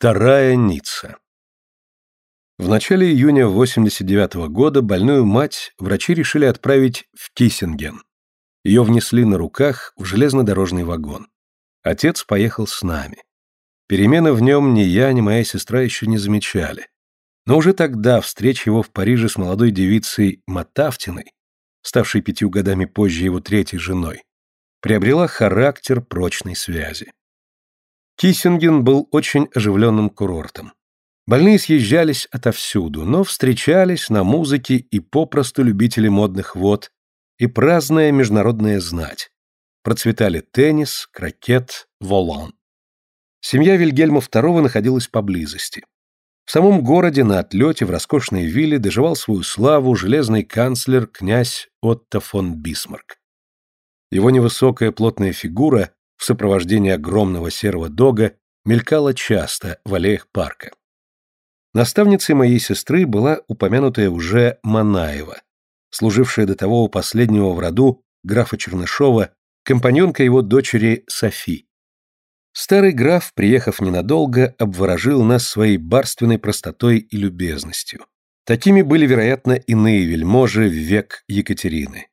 Вторая Ницца. В начале июня 89 -го года больную мать врачи решили отправить в Киссинген. Ее внесли на руках в железнодорожный вагон. Отец поехал с нами. Перемены в нем ни я, ни моя сестра еще не замечали. Но уже тогда встреча его в Париже с молодой девицей Матавтиной, ставшей пятью годами позже его третьей женой, приобрела характер прочной связи. Киссинген был очень оживленным курортом. Больные съезжались отовсюду, но встречались на музыке и попросту любители модных вод и праздная международная знать. Процветали теннис, крокет, волан. Семья Вильгельма II находилась поблизости. В самом городе на отлете в роскошной вилле доживал свою славу железный канцлер князь Отто фон Бисмарк. Его невысокая плотная фигура в сопровождении огромного серого дога мелькала часто в аллеях парка. Наставницей моей сестры была упомянутая уже Манаева, служившая до того у последнего в роду графа Чернышова, компаньонка его дочери Софи. Старый граф, приехав ненадолго, обворожил нас своей барственной простотой и любезностью. Такими были, вероятно, иные вельможи в век Екатерины.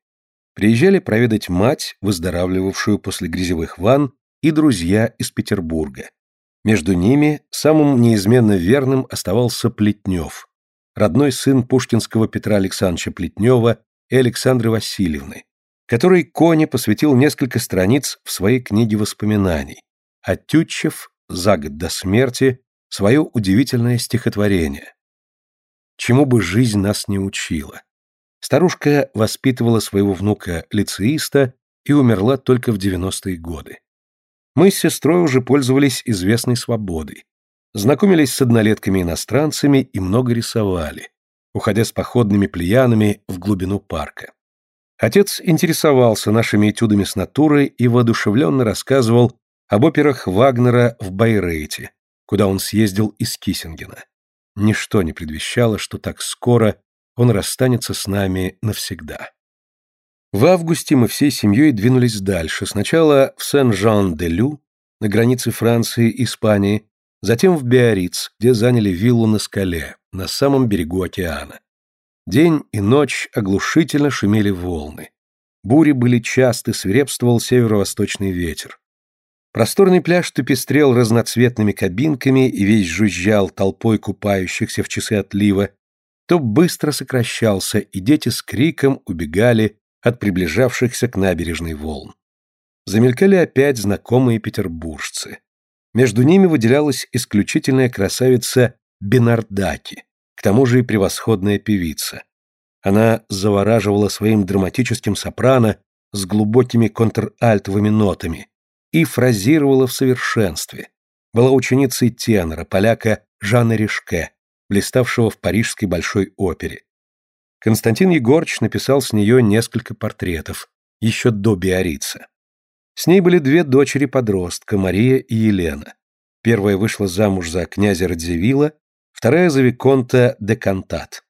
Приезжали проведать мать, выздоравливавшую после грязевых ванн, и друзья из Петербурга. Между ними самым неизменно верным оставался Плетнев, родной сын пушкинского Петра Александровича Плетнева и Александры Васильевны, который Коне посвятил несколько страниц в своей книге воспоминаний, а Тютчев за год до смерти свое удивительное стихотворение. Чему бы жизнь нас не учила. Старушка воспитывала своего внука-лицеиста и умерла только в 90-е годы. Мы с сестрой уже пользовались известной свободой. Знакомились с однолетками-иностранцами и много рисовали, уходя с походными плеянами в глубину парка. Отец интересовался нашими этюдами с натурой и воодушевленно рассказывал об операх Вагнера в Байрейте, куда он съездил из Киссингена. Ничто не предвещало, что так скоро он расстанется с нами навсегда. В августе мы всей семьей двинулись дальше, сначала в Сен-Жан-де-Лю, на границе Франции и Испании, затем в Биарриц, где заняли виллу на скале, на самом берегу океана. День и ночь оглушительно шумели волны. Бури были часты, свирепствовал северо-восточный ветер. Просторный пляж пестрел разноцветными кабинками и весь жужжал толпой купающихся в часы отлива, то быстро сокращался, и дети с криком убегали от приближавшихся к набережной волн. Замелькали опять знакомые петербуржцы. Между ними выделялась исключительная красавица Бенардаки, к тому же и превосходная певица. Она завораживала своим драматическим сопрано с глубокими контральтовыми нотами и фразировала в совершенстве. Была ученицей тенора, поляка Жана Ришке, блиставшего в Парижской Большой опере. Константин Егорыч написал с нее несколько портретов, еще до Биорица. С ней были две дочери-подростка, Мария и Елена. Первая вышла замуж за князя Радзивилла, вторая за Виконта де Кантат.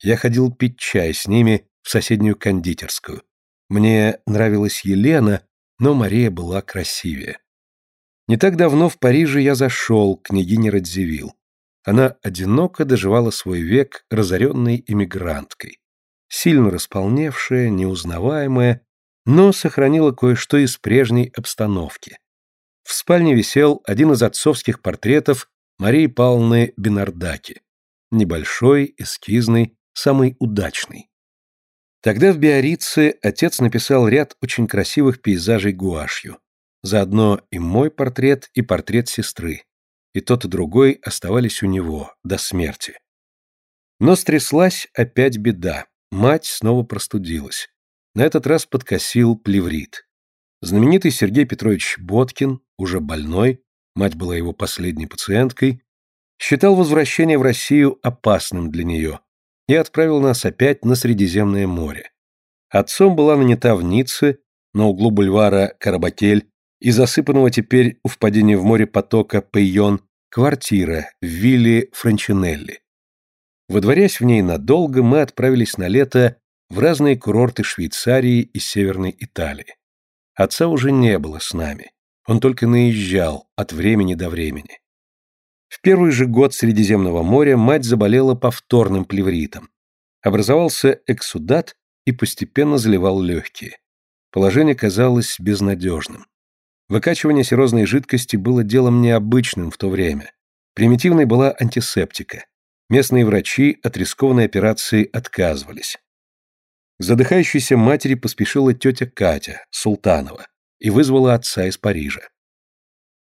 Я ходил пить чай с ними в соседнюю кондитерскую. Мне нравилась Елена, но Мария была красивее. Не так давно в Париже я зашел к княгине Радзивилл. Она одиноко доживала свой век разоренной эмигранткой, сильно располневшая, неузнаваемая, но сохранила кое-что из прежней обстановки. В спальне висел один из отцовских портретов Марии Павловны Бенардаки. Небольшой, эскизный, самый удачный. Тогда в Биорице отец написал ряд очень красивых пейзажей гуашью. Заодно и мой портрет, и портрет сестры и тот и другой оставались у него до смерти. Но стряслась опять беда. Мать снова простудилась. На этот раз подкосил плеврит. Знаменитый Сергей Петрович Боткин, уже больной, мать была его последней пациенткой, считал возвращение в Россию опасным для нее и отправил нас опять на Средиземное море. Отцом была нанята в Ницце, на углу бульвара Карабатель и засыпанного теперь у впадения в море потока Пейон квартира в вилле Франчинелли. Водворясь в ней надолго, мы отправились на лето в разные курорты Швейцарии и Северной Италии. Отца уже не было с нами, он только наезжал от времени до времени. В первый же год Средиземного моря мать заболела повторным плевритом. Образовался эксудат и постепенно заливал легкие. Положение казалось безнадежным. Выкачивание серозной жидкости было делом необычным в то время. Примитивной была антисептика. Местные врачи от рискованной операции отказывались. К задыхающейся матери поспешила тетя Катя, Султанова, и вызвала отца из Парижа.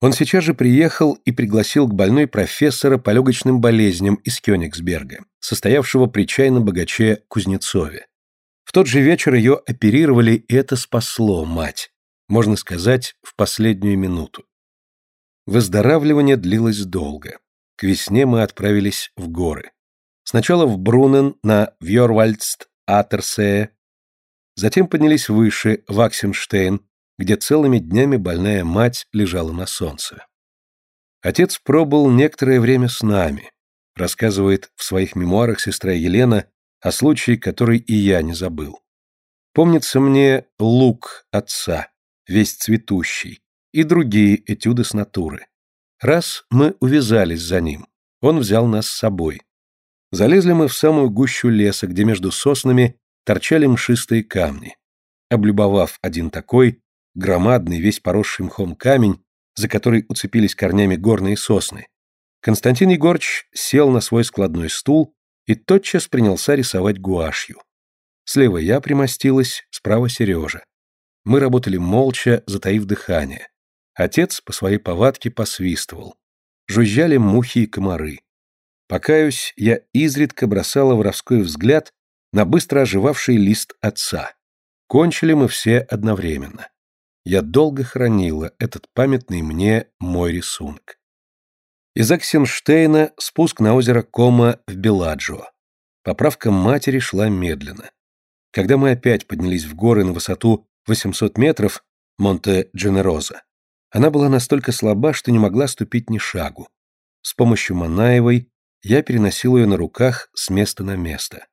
Он сейчас же приехал и пригласил к больной профессора по легочным болезням из Кёнигсберга, состоявшего при чайном богаче Кузнецове. В тот же вечер ее оперировали, и это спасло мать, можно сказать, в последнюю минуту. Выздоравливание длилось долго. К весне мы отправились в горы. Сначала в Брунен на Вьорвальдст Атерсее, затем поднялись выше, в Аксенштейн, где целыми днями больная мать лежала на солнце. Отец пробыл некоторое время с нами, рассказывает в своих мемуарах сестра Елена о случае, который и я не забыл. Помнится мне лук отца, весь цветущий, и другие этюды с натуры. Раз мы увязались за ним, он взял нас с собой. Залезли мы в самую гущу леса, где между соснами торчали мшистые камни. Облюбовав один такой, громадный, весь поросший мхом камень, за который уцепились корнями горные сосны, Константин Егорыч сел на свой складной стул и тотчас принялся рисовать гуашью. Слева я примостилась, справа Сережа. Мы работали молча, затаив дыхание. Отец по своей повадке посвистывал. Жужжали мухи и комары. Покаюсь, я изредка бросала воровской взгляд на быстро оживавший лист отца. Кончили мы все одновременно я долго хранила этот памятный мне мой рисунок. Из Аксенштейна спуск на озеро Кома в Беладжо. Поправка матери шла медленно. Когда мы опять поднялись в горы на высоту 800 метров, Монте-Дженероза, она была настолько слаба, что не могла ступить ни шагу. С помощью Манаевой я переносил ее на руках с места на место.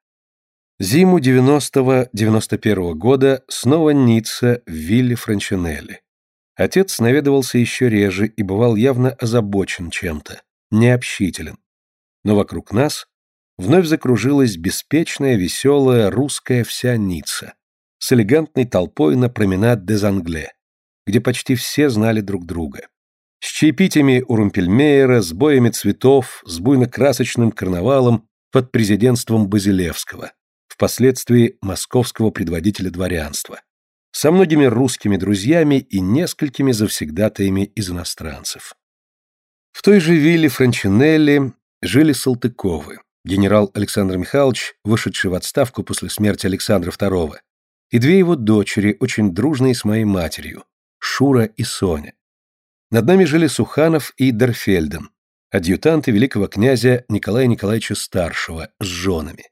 Зиму 90-91 года снова Ницца в вилле Франчинелли. Отец наведывался еще реже и бывал явно озабочен чем-то, необщителен. Но вокруг нас вновь закружилась беспечная, веселая, русская вся Ницца с элегантной толпой на променад Дезангле, где почти все знали друг друга. С чаепитиями у Румпельмейера, с боями цветов, с буйно-красочным карнавалом под президентством Базилевского впоследствии московского предводителя дворянства, со многими русскими друзьями и несколькими завсегдатаями из иностранцев. В той же вилле Франчинелли жили Салтыковы, генерал Александр Михайлович, вышедший в отставку после смерти Александра II, и две его дочери, очень дружные с моей матерью, Шура и Соня. Над нами жили Суханов и Дерфельден, адъютанты великого князя Николая Николаевича Старшего с женами.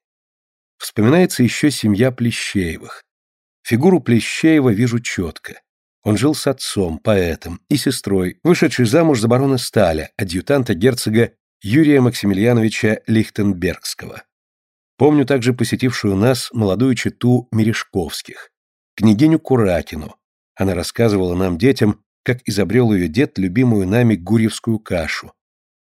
Вспоминается еще семья Плещеевых. Фигуру Плещеева вижу четко. Он жил с отцом, поэтом, и сестрой, вышедшей замуж за барона Сталя, адъютанта герцога Юрия Максимiliaновича Лихтенбергского. Помню также посетившую нас молодую чету Мережковских, княгиню Куракину. Она рассказывала нам, детям, как изобрел ее дед любимую нами гурьевскую кашу.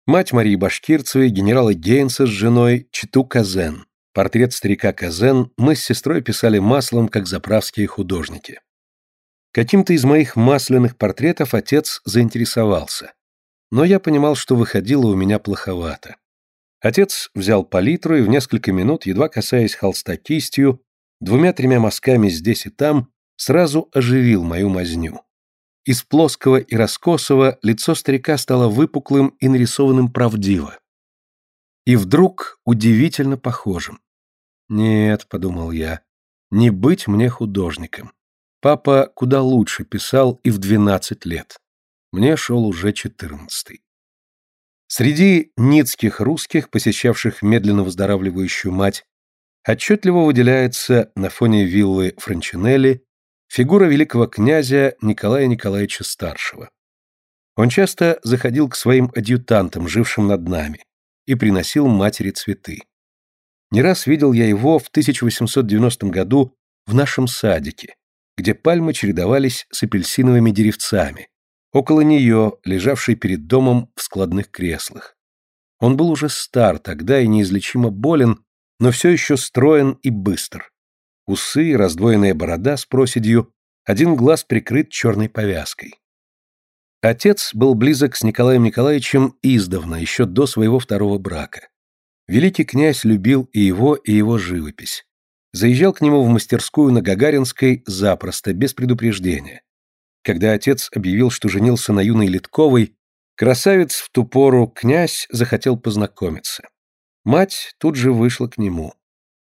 Мать Марии Башкирцевой, генерала Гейнса с женой, чету Казен. Портрет старика Казен мы с сестрой писали маслом, как заправские художники. Каким-то из моих масляных портретов отец заинтересовался. Но я понимал, что выходило у меня плоховато. Отец взял палитру и в несколько минут, едва касаясь холста кистью, двумя-тремя мазками здесь и там, сразу оживил мою мазню. Из плоского и раскосого лицо старика стало выпуклым и нарисованным правдиво. И вдруг удивительно похожим. «Нет», — подумал я, — «не быть мне художником. Папа куда лучше писал и в двенадцать лет. Мне шел уже четырнадцатый». Среди ницких русских, посещавших медленно выздоравливающую мать, отчетливо выделяется на фоне виллы Франчинелли фигура великого князя Николая Николаевича Старшего. Он часто заходил к своим адъютантам, жившим над нами, и приносил матери цветы. Не раз видел я его в 1890 году в нашем садике, где пальмы чередовались с апельсиновыми деревцами, около нее, лежавшей перед домом в складных креслах. Он был уже стар тогда и неизлечимо болен, но все еще строен и быстр. Усы, раздвоенная борода с проседью, один глаз прикрыт черной повязкой. Отец был близок с Николаем Николаевичем издавна, еще до своего второго брака. Великий князь любил и его, и его живопись. Заезжал к нему в мастерскую на Гагаринской запросто, без предупреждения. Когда отец объявил, что женился на юной Литковой, красавец в ту пору князь захотел познакомиться. Мать тут же вышла к нему.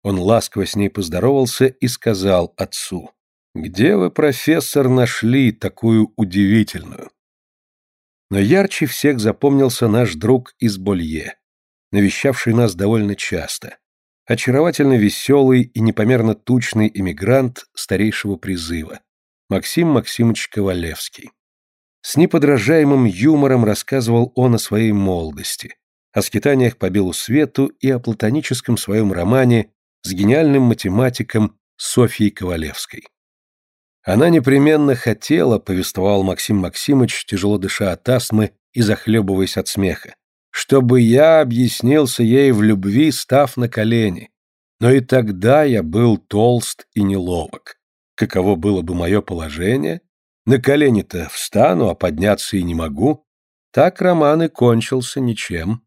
Он ласково с ней поздоровался и сказал отцу, «Где вы, профессор, нашли такую удивительную?» Но ярче всех запомнился наш друг из Болье, навещавший нас довольно часто. Очаровательно веселый и непомерно тучный эмигрант старейшего призыва. Максим Максимович Ковалевский. С неподражаемым юмором рассказывал он о своей молодости, о скитаниях по белу свету и о платоническом своем романе с гениальным математиком Софьей Ковалевской. Она непременно хотела, повествовал Максим Максимович, тяжело дыша от астмы и захлебываясь от смеха, чтобы я объяснился ей в любви, став на колени. Но и тогда я был толст и неловок. Каково было бы мое положение? На колени-то встану, а подняться и не могу. Так роман и кончился ничем.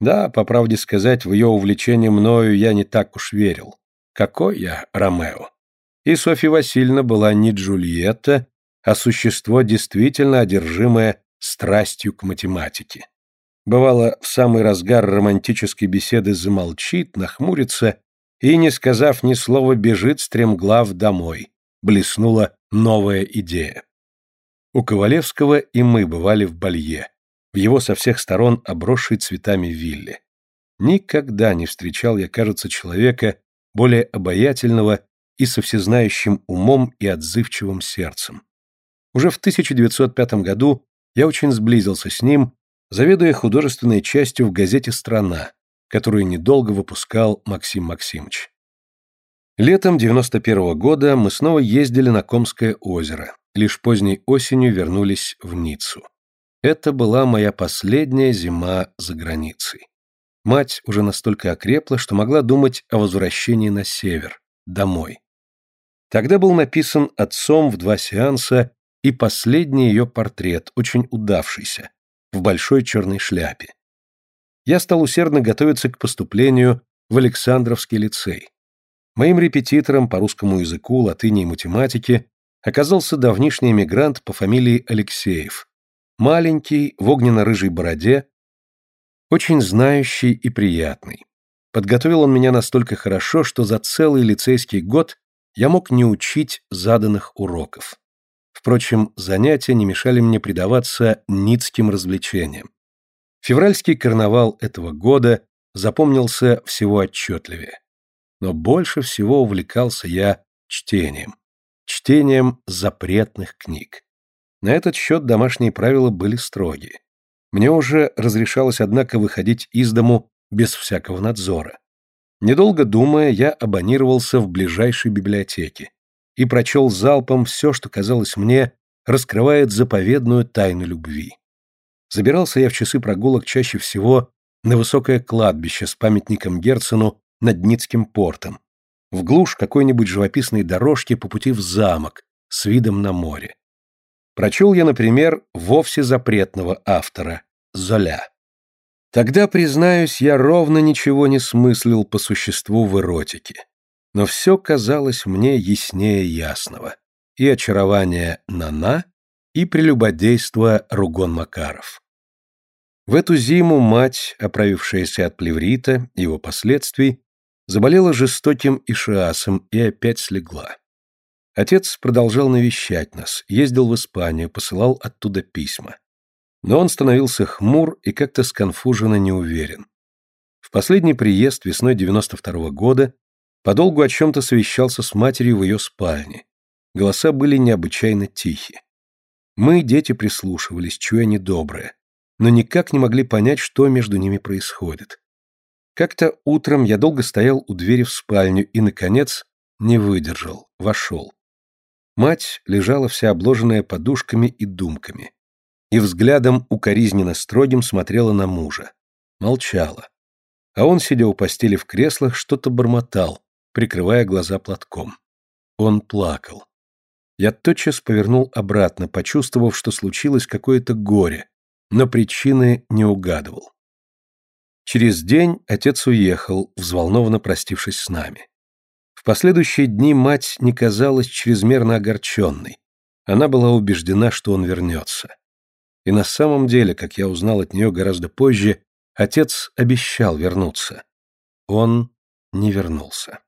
Да, по правде сказать, в ее увлечение мною я не так уж верил. Какой я Ромео? И Софья Васильевна была не Джульетта, а существо, действительно одержимое страстью к математике. Бывало, в самый разгар романтической беседы замолчит, нахмурится и, не сказав ни слова, бежит стремглав домой. Блеснула новая идея. У Ковалевского и мы бывали в Балье, в его со всех сторон обросшей цветами вилле. Никогда не встречал я, кажется, человека более обаятельного и со всезнающим умом и отзывчивым сердцем. Уже в 1905 году я очень сблизился с ним, заведуя художественной частью в газете «Страна», которую недолго выпускал Максим Максимович. Летом 91 -го года мы снова ездили на Комское озеро, лишь поздней осенью вернулись в Ниццу. Это была моя последняя зима за границей. Мать уже настолько окрепла, что могла думать о возвращении на север, домой. Тогда был написан отцом в два сеанса и последний ее портрет, очень удавшийся, в большой черной шляпе. Я стал усердно готовиться к поступлению в Александровский лицей. Моим репетитором по русскому языку, латыни и математике оказался давнишний эмигрант по фамилии Алексеев. Маленький, в огненно-рыжей бороде, очень знающий и приятный. Подготовил он меня настолько хорошо, что за целый лицейский год я мог не учить заданных уроков. Впрочем, занятия не мешали мне предаваться ницким развлечениям. Февральский карнавал этого года запомнился всего отчетливее. Но больше всего увлекался я чтением. Чтением запретных книг. На этот счет домашние правила были строгие. Мне уже разрешалось, однако, выходить из дому без всякого надзора. Недолго думая, я абонировался в ближайшей библиотеке и прочел залпом все, что казалось мне раскрывает заповедную тайну любви. Забирался я в часы прогулок чаще всего на высокое кладбище с памятником Герцену над Ницким портом, в глушь какой-нибудь живописной дорожки по пути в замок с видом на море. Прочел я, например, вовсе запретного автора Золя. Тогда, признаюсь, я ровно ничего не смыслил по существу в эротике. Но все казалось мне яснее ясного. И очарование Нана, и прелюбодейство Ругон Макаров. В эту зиму мать, оправившаяся от плеврита его последствий, заболела жестоким ишиасом и опять слегла. Отец продолжал навещать нас, ездил в Испанию, посылал оттуда письма. Но он становился хмур и как-то сконфуженно неуверен. В последний приезд весной 92 -го года подолгу о чем-то совещался с матерью в ее спальне. Голоса были необычайно тихи. Мы, дети, прислушивались, чуя недоброе, но никак не могли понять, что между ними происходит. Как-то утром я долго стоял у двери в спальню и, наконец, не выдержал, вошел. Мать лежала вся обложенная подушками и думками и взглядом укоризненно строгим смотрела на мужа. молчала. А он, сидя у постели в креслах, что-то бормотал, прикрывая глаза платком. Он плакал. Я тотчас повернул обратно, почувствовав, что случилось какое-то горе, но причины не угадывал. Через день отец уехал, взволнованно простившись с нами. В последующие дни мать не казалась чрезмерно огорченной. Она была убеждена, что он вернется. И на самом деле, как я узнал от нее гораздо позже, отец обещал вернуться. Он не вернулся.